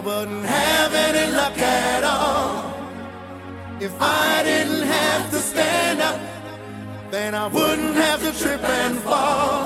wouldn't have any luck at all. If I didn't have to stand up, then I wouldn't have to trip and fall.